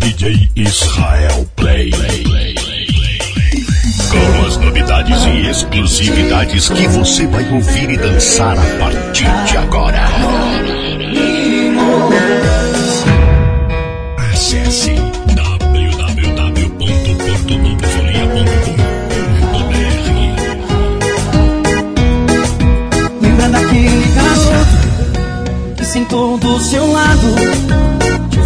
DJ Israel Play. Com as novidades e exclusividades que você vai ouvir e dançar a partir de agora. Acesse www.portobolofolia.com.br Lembra daquele garoto que sentou do seu lado,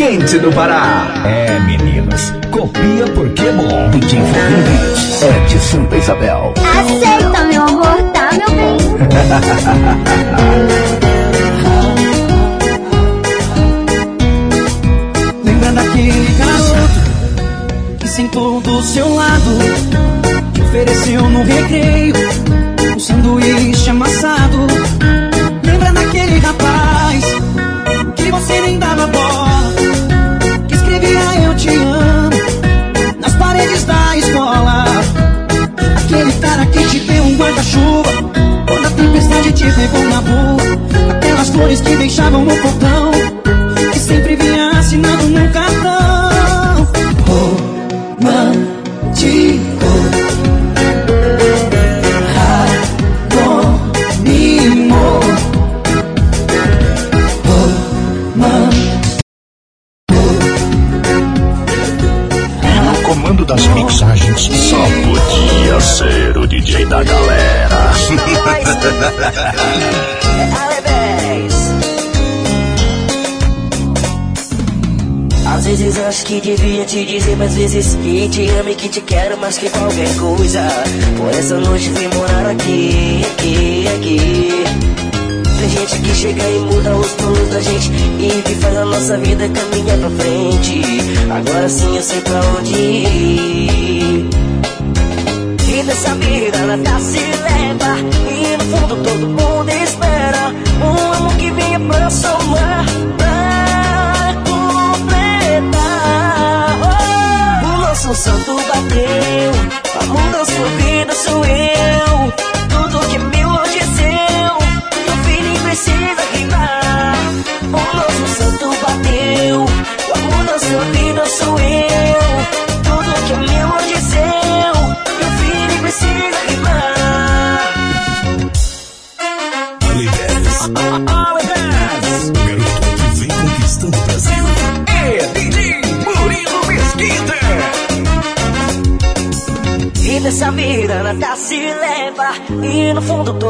Quente do Pará. É, meninas, copia porque é bom. DJ Fernandes é de Santa Isabel. Aceita, meu amor, tá, meu bem? Lembra daquele garoto que sentou do seu lado, te ofereceu no recreio um sanduíche amassado. Lembra daquele rapaz que você nem dava bola, que te amo nas paredes da escola. Aquele cara que te deu um guarda-chuva quando a tempestade te pegou na rua. Aquelas flores que deixavam no portão que sempre vinha assinado no cartão. Que te quero mais que qualquer coisa. Por essa noite vim morar aqui, aqui, aqui. Tem gente que chega e muda os planos da gente e que faz a nossa vida caminhar pra frente. Agora sim eu sei pra onde ir. E dessa vida nada se leva E no fundo todo mundo espera Um amor que venha pra somar completar Oh, O nosso santo bateu A mudança sua vida sou eu E no fundo todo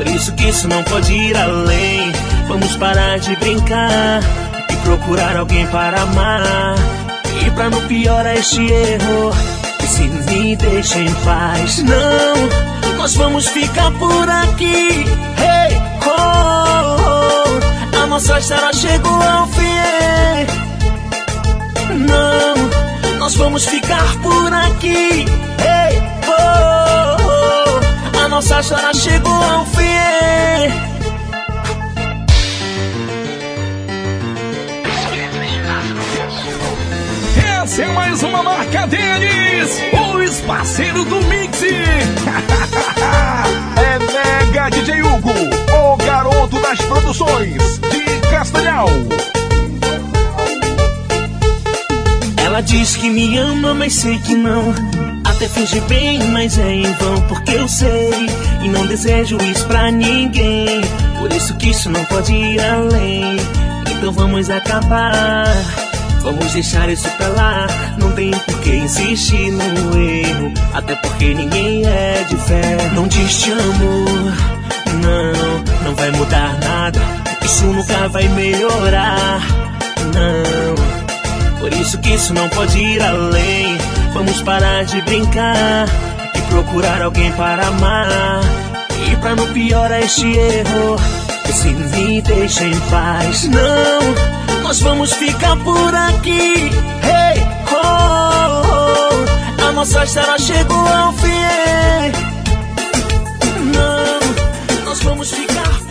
Por isso que isso não pode ir além. Vamos parar de brincar e procurar alguém para amar. E pra não piorar este erro, se me deixa em paz. Não, nós vamos ficar por aqui. Hey, oh, oh, a nossa história chegou ao fim. Não, nós vamos ficar por aqui. Hey, nossa história chegou ao fim. Essa é mais uma marca deles, os parceiros do Mix. é Mega DJ Hugo, o garoto das produções de Castanhal. Ela diz que me ama, mas sei que não. Até finge bem, mas é em vão, porque eu sei. E não desejo isso pra ninguém. Por isso que isso não pode ir além. Então vamos acabar. Vamos deixar isso pra lá. Não tem por que insistir no erro. Até porque ninguém é de fé. Não diz te amo. Não, não vai mudar nada. Isso nunca vai melhorar. Não. Por isso que isso não pode ir além. Vamos parar de brincar e procurar alguém para amar. E pra não piorar este erro, se me deixa em paz. Não, nós vamos ficar por aqui. Hey, oh, oh, a nossa história chegou ao fim. Não, nós vamos ficar por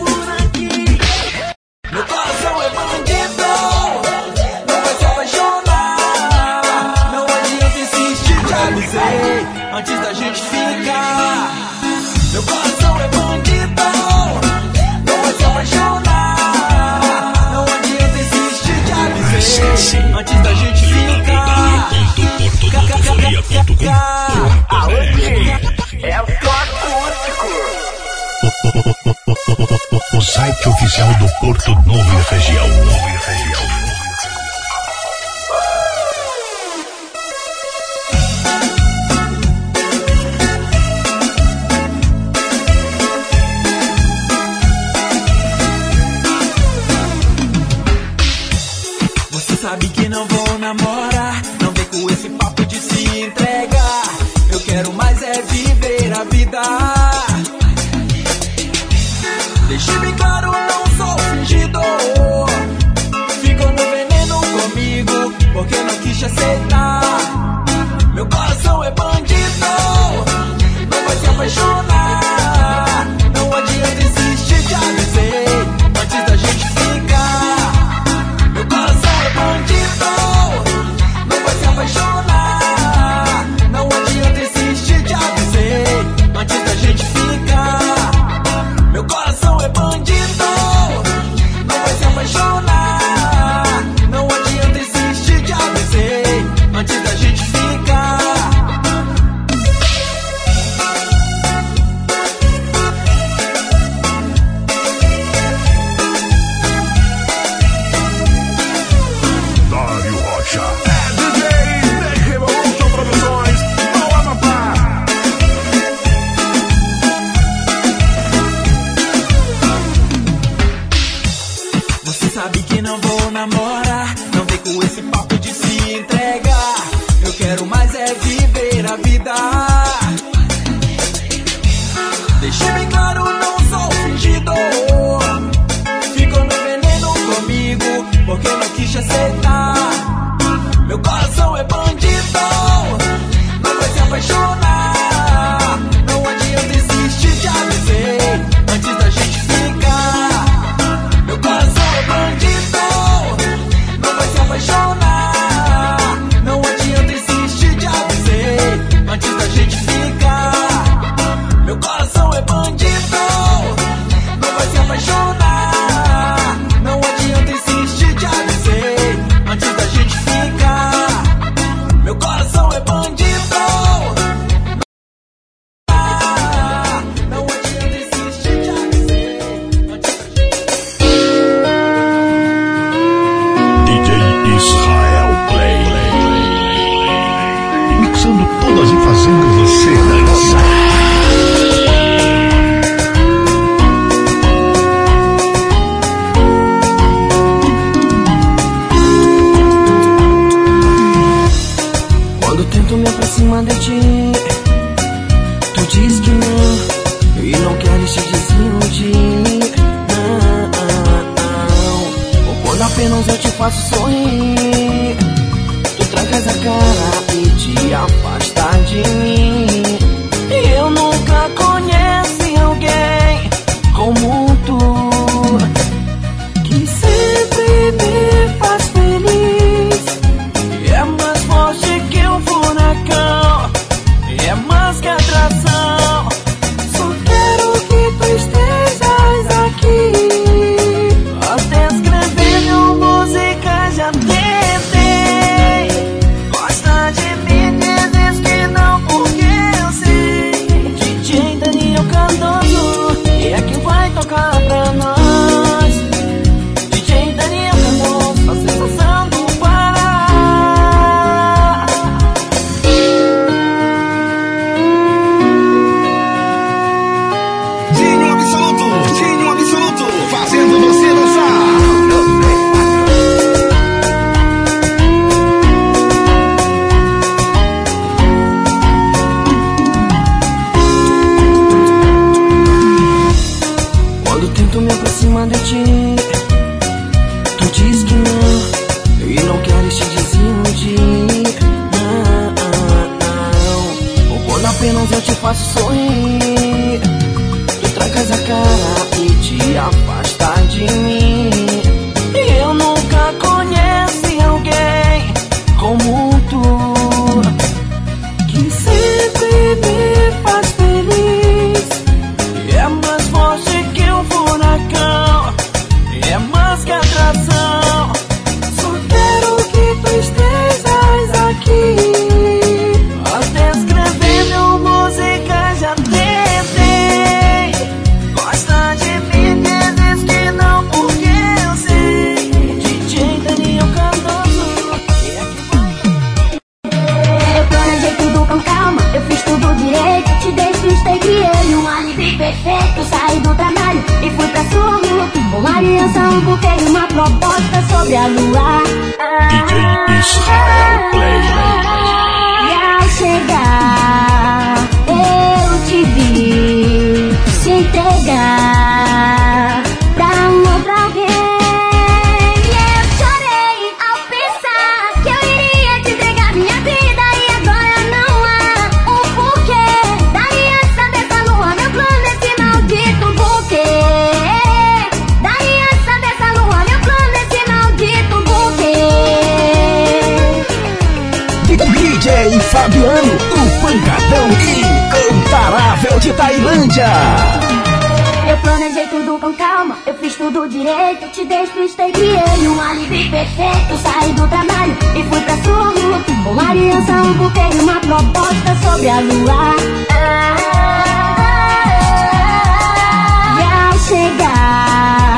O site oficial do Porto. Novo e Região. Você sabe que não vou namorar. Não vem com esse papo de se entregar. Eu quero mais é viver a vida. Deixe bem claro, não sou fingido. Ficou no veneno comigo, porque não quis te aceitar. Meu coração é bandido, não vai se apaixonar. Somos todas e fazendo você dançar. despistei, criei um alívio perfeito Saí do trabalho e fui pra sua rua. Uma aliança, um buquê e uma proposta sobre a lua. E ao chegar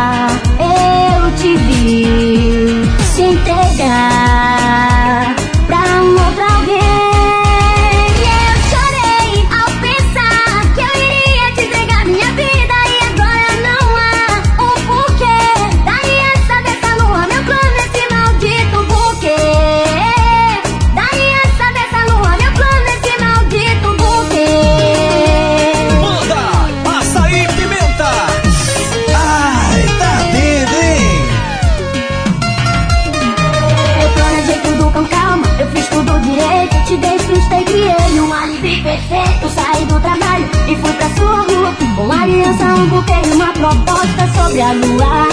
um tem uma proposta sobre a lua.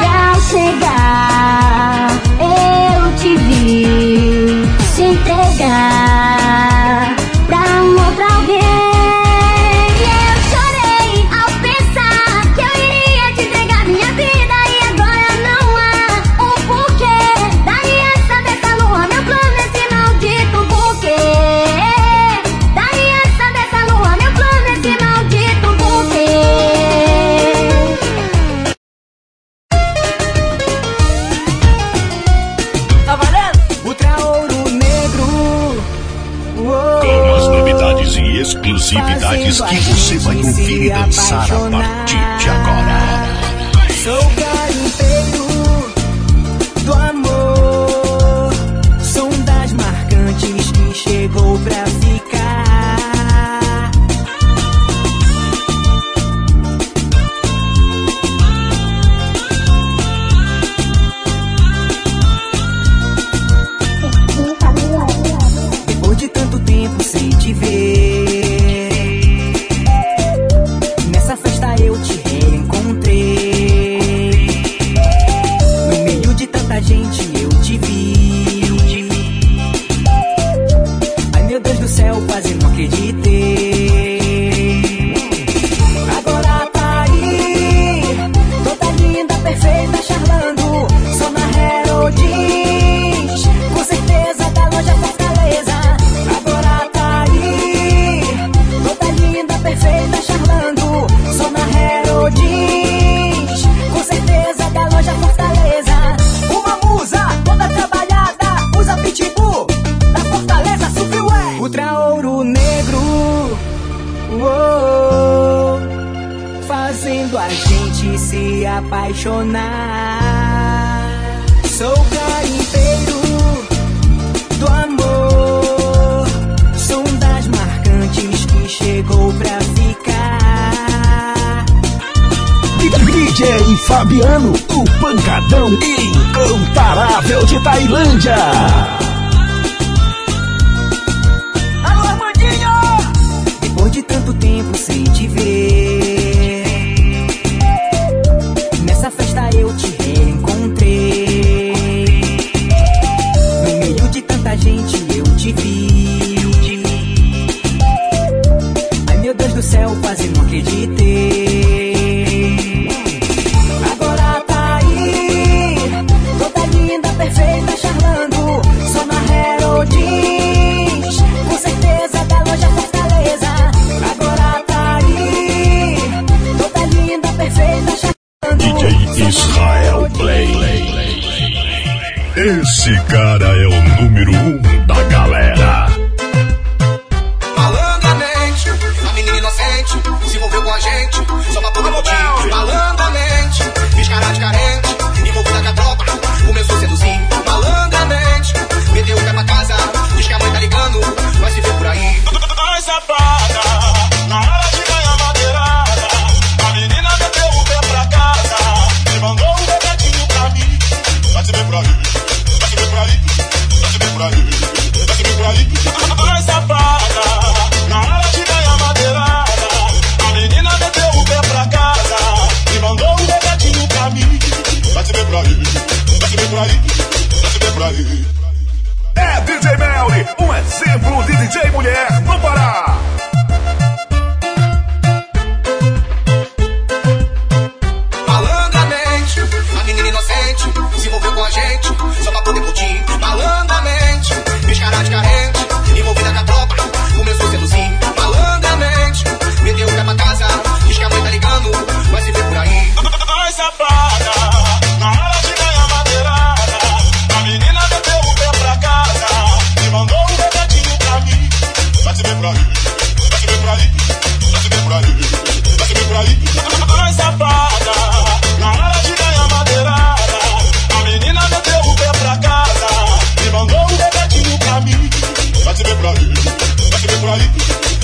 E ao chegar, eu te vi se entregar.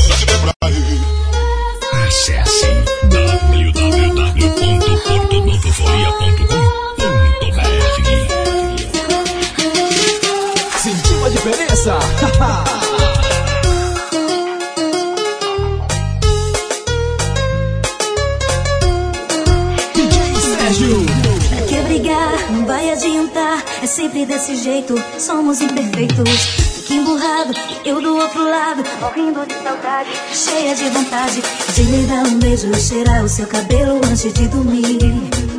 Acesse de Brasil. Acesse www.portonovofolia.com.br Sentiu a diferença? sempre desse jeito, somos imperfeitos. Fica emburrado, eu do outro lado, morrendo de saudade, cheia de vontade de lhe dar um beijo, cheirar o seu cabelo antes de dormir.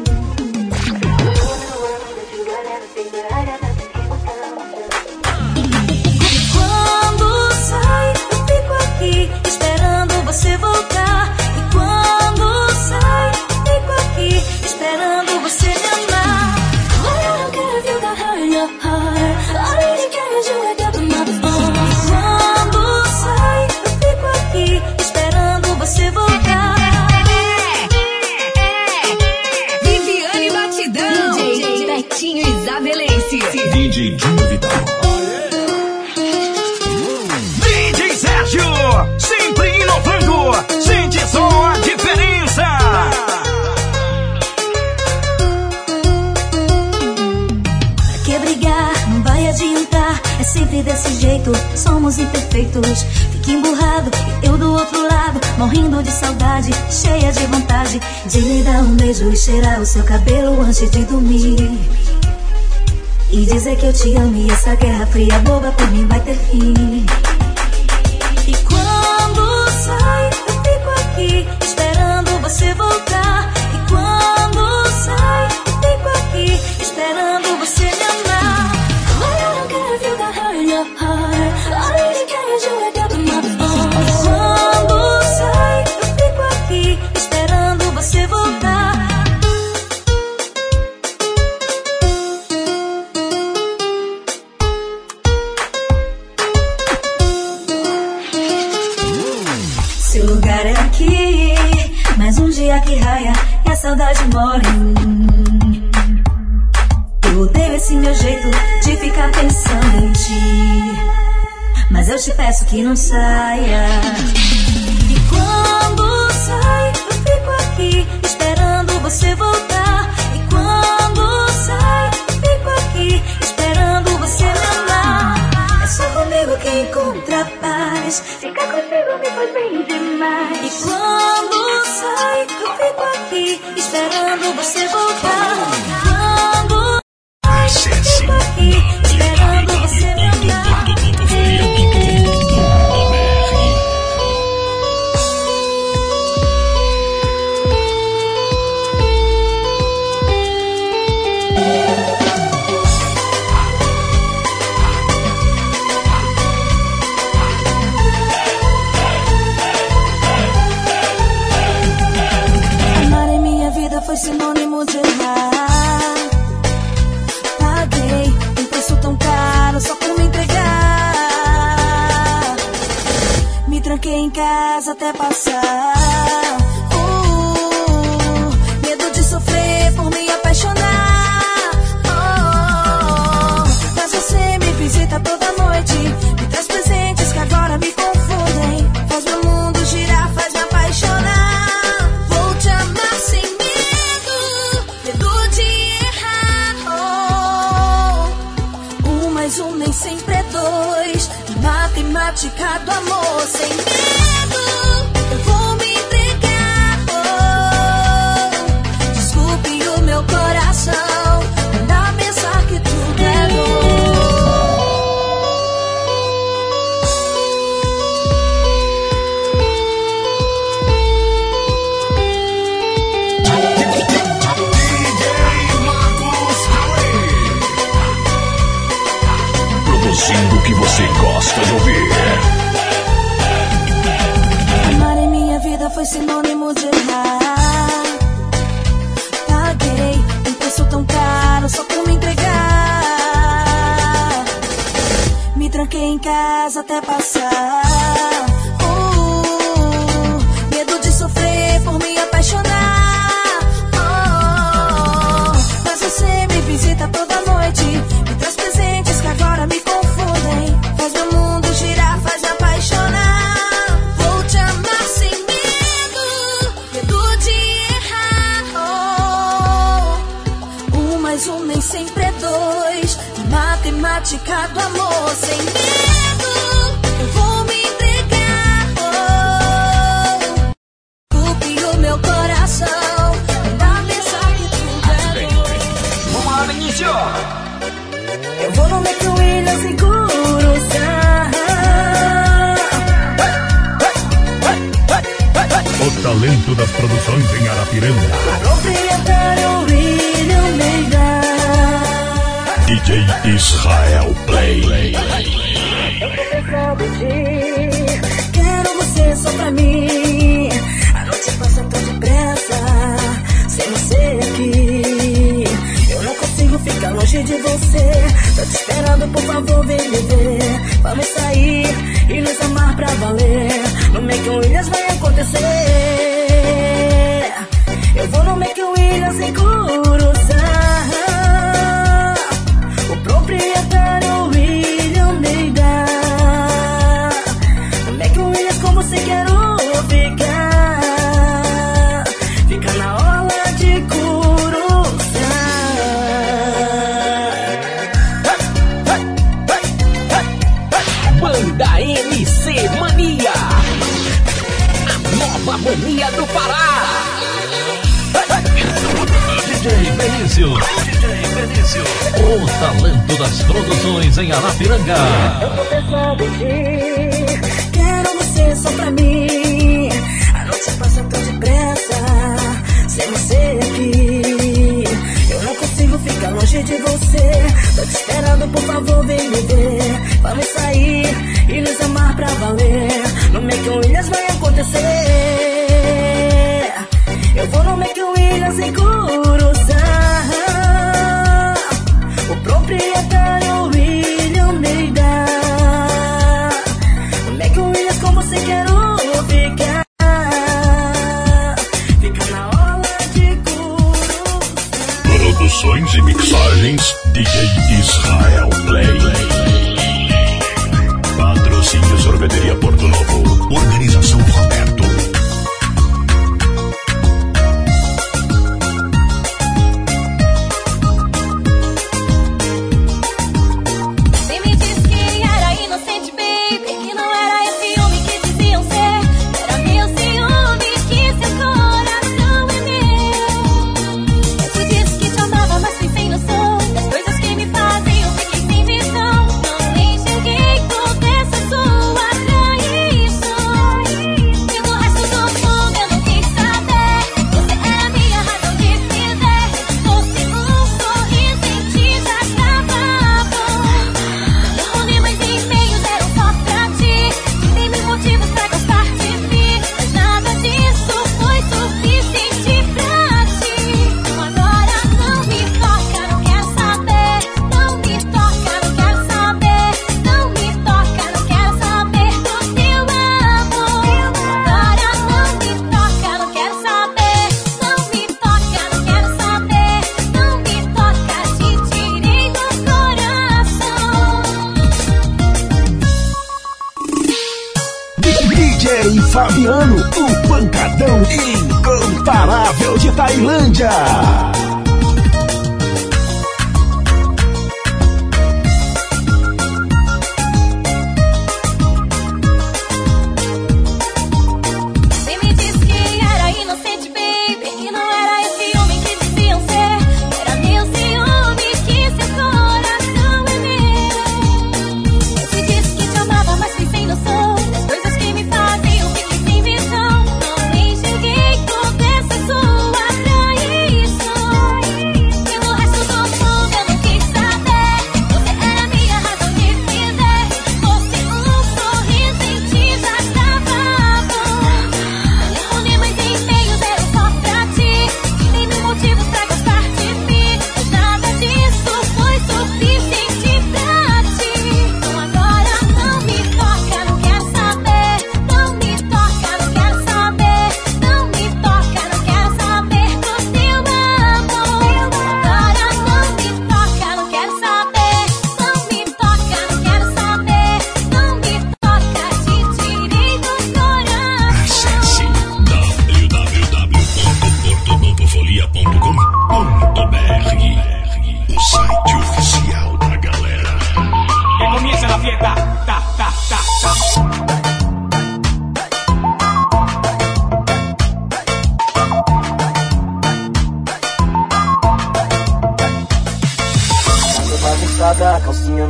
Isabelense. DJ Dino Vital. DJ Sérgio, sempre inovando. Sente só a diferença. Pra que brigar? Não vai adiantar. É sempre desse jeito. Somos imperfeitos. Fique emburrado e eu do outro lado. Morrendo de saudade, cheia de vontade. De me dar um beijo e cheirar o seu cabelo antes de dormir. E dizer que eu te amo e essa guerra fria boba por mim vai ter fim. É aqui, mais um dia que raia e a saudade mim. Eu odeio esse meu jeito de ficar pensando em ti, mas eu te peço que não saia. E quando sai, eu fico aqui esperando você voltar. E quando sai, eu fico aqui esperando você me amar. É só comigo que encontra paz. Ficar contigo me faz bem demais. E quando sai, eu fico aqui esperando você voltar. Casa até passar. Até passar. Uh, medo de sofrer por me apaixonar. Oh, mas você me visita toda noite. Me traz presentes que agora me confundem. Faz meu mundo girar, faz me apaixonar. Vou te amar sem medo, medo de errar. Oh, um mais um nem sempre é dois. Matemática do amor por favor, vem ver. Vamos sair e nos amar pra valer. No Make Williams vai acontecer. Eu vou no Make Williams em O talento das produções em Arapiranga. Eu tô pensando em ti. Quero você só pra mim. A noite passa tão depressa. Sem você aqui. Eu não consigo ficar longe de você. Tô te esperando, por favor, vem me ver. Vamos sair e nos amar pra valer. No Make Williams vai acontecer. Eu vou no Make Williams em Curuçá.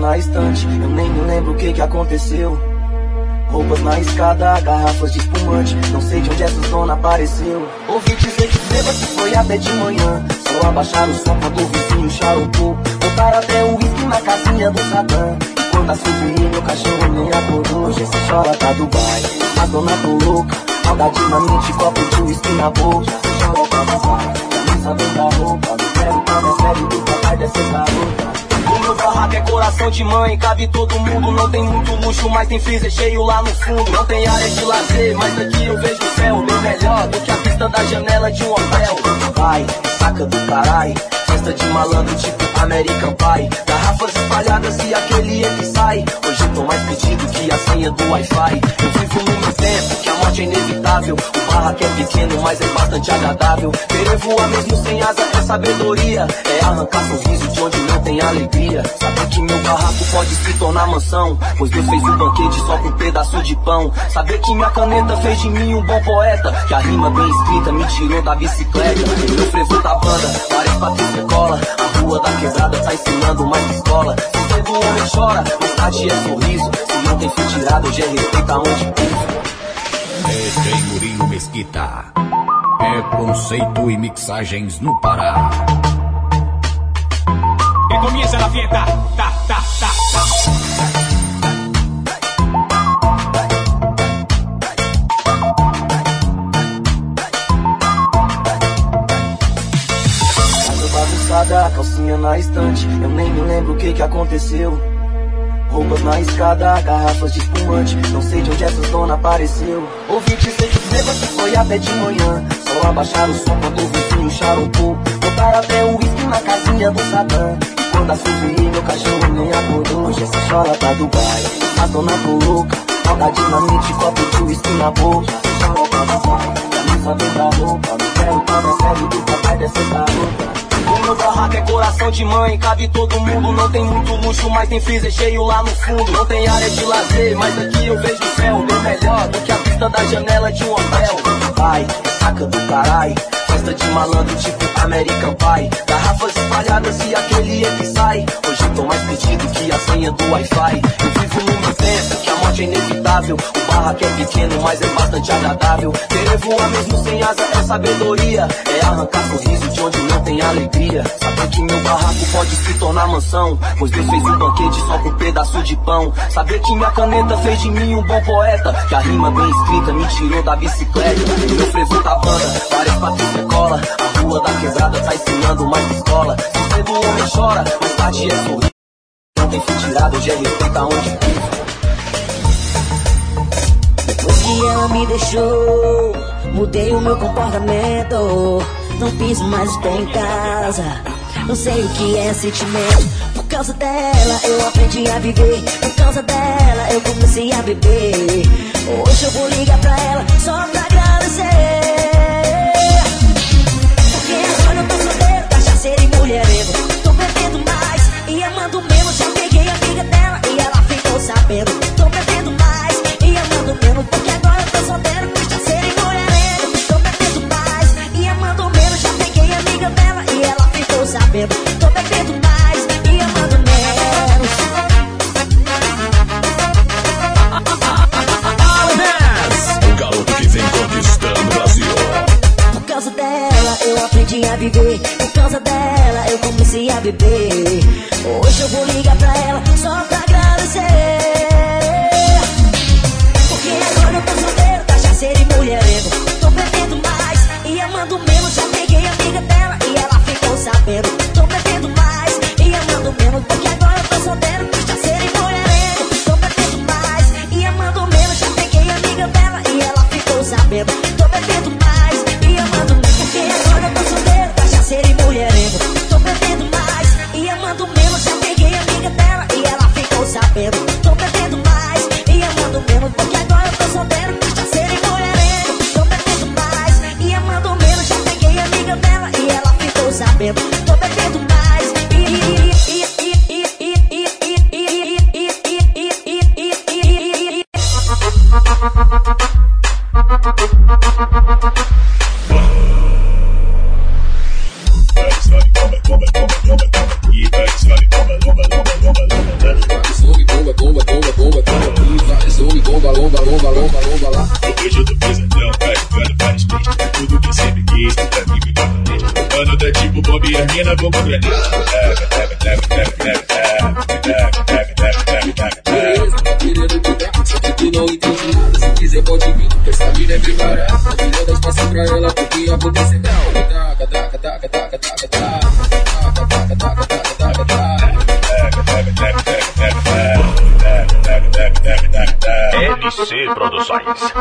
Na estante. Eu nem me lembro o que que aconteceu. Roupas na escada, garrafas de espumante. Não sei de onde essa zona apareceu. Ouvi dizer que bêbado foi até de manhã. Só abaixaram o som quando o vizinho charutou. Botaram até o uísque na casinha do Satã. E quando assoviei, meu cachorro nem acordou. Hoje esse chora tá Dubai. A dona tô louca. Maldade na mente, copo de uísque na boca. Esse chora pra vazar. Camisa dentro da roupa. Não quero tá mais sério do papai dessa garota. O meu barraco é coração de mãe, cabe todo mundo. Não tem muito luxo, mas tem freezer cheio lá no fundo. Não tem área de lazer, mas aqui eu vejo o céu bem melhor do que a vista da janela de um hotel. Vai, saca do carai, festa de malandro tipo American Pie. Garrafas espalhadas e aquele que sai. Hoje tô mais pedido que a senha do Wi-Fi. Eu vivo no meu tempo, que a morte é inevitável. O barraco é pequeno, mas é bastante agradável. Querer voar mesmo sem asa é sabedoria. É arrancar sorriso de onde não tem alegria. Saber que meu barraco pode se tornar mansão. Pois Deus fez um banquete só com um pedaço de pão. Saber que minha caneta fez de mim um bom poeta. Que a rima bem escrita me tirou da bicicleta. Meu frevo da banda, parece Patrícia Cola. A rua da quebrada tá ensinando mais que escola. Se cedo o homem chora, mais tarde é sorriso. Se não tem fio tirado, hoje é respeito aonde piso. DJ Murilo Mesquita. É conceito e mixagens no Pará. Que comience la fiesta. Ta, ta, ta, ta. Calcinha na estante. Eu nem me lembro o que que aconteceu. Roupas na escada, garrafas de espumante. Não sei de onde essas dona apareceu. Ouvi dizer que bêbado foi até de manhã. Só abaixaram o som quando o vizinho charopou. Botaram até o uísque na casinha do Satã. E quando assoviei, meu cachorro nem acordou. Hoje essa chora tá Dubai. A dona tô louca. Saudade na mente, copo de uísque na boca. Chora tá Dubai. Camisa vem da roupa. Não quero mais sério do papai dessa garota. O barraco é coração de mãe, cabe todo mundo. Não tem muito luxo, mas tem freezer cheio lá no fundo. Não tem área de lazer, mas aqui eu vejo o céu bem melhor do que a vista da janela de um hotel. Vai, saca do carai, festa de malandro tipo American Pie. Garrafas espalhadas e aquele que sai. Hoje tô mais pedido que a senha do Wi-Fi. Eu vivo meu tempo, que a morte é inevitável. O barraco é pequeno, mas é bastante agradável. Querer voar mesmo sem asa é sabedoria. É arrancar sorriso de onde não tem alegria. Saber que meu barraco pode se tornar mansão. Pois Deus fez um banquete só com um pedaço de pão. Saber que minha caneta fez de mim um bom poeta. Que a rima bem escrita me tirou da bicicleta. Meu frevo da banda, parece Patrícia Cola. A rua da quebrada tá ensinando mais escola. Se o homem chora, mais tarde é sorriso. Não tem fio tirado, hoje é respeito aonde piso. Depois que ela me deixou, mudei o meu comportamento. Não piso mais o pé em casa. Não sei o que é sentimento. Por causa dela eu aprendi a viver. Por causa dela eu comecei a beber. Hoje eu vou ligar pra ela só pra agradecer. Sabendo. Tô bebendo mais e amando menos. Porque agora eu tô solteiro, cachaceiro e mulherengo. Tô bebendo mais e amando menos. Já peguei a amiga dela e ela ficou sabendo. Tô bebendo mais e amando menos. O garoto que vem conquistando o Brasil. Por causa dela eu aprendi a viver. Por causa dela eu comecei a beber. Hoje eu vou ligar pra ela C Produções.